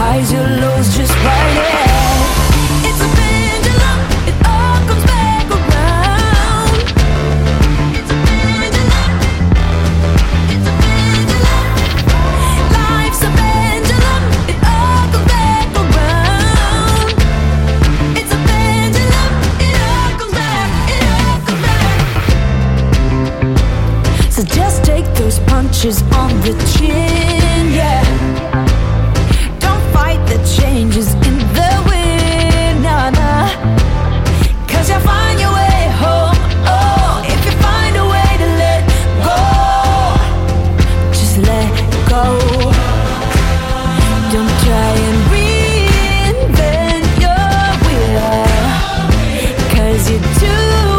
highs, your lows, just ride it. It's a pendulum, it all comes back around. It's a pendulum, it's a pendulum. Life's a pendulum, it all comes back around. It's a pendulum, it all comes back, it all comes back. So just take those punches on the chin, reinvent